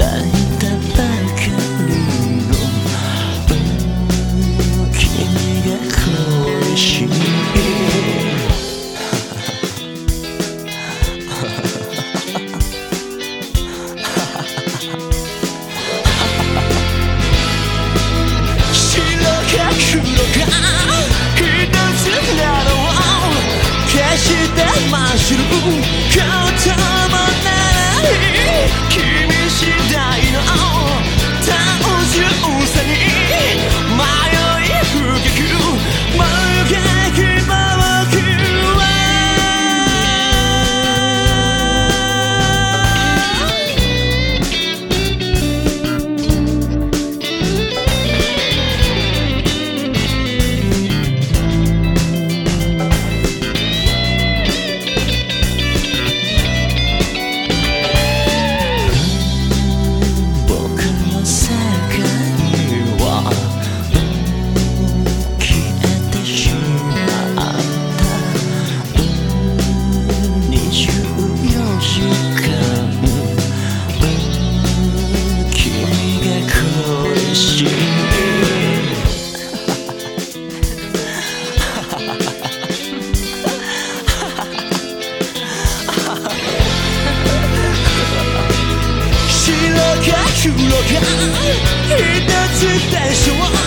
抱いたばかりの君が恋しい。白が黒が一つなのを決して真っ白白か黒か一つでしょう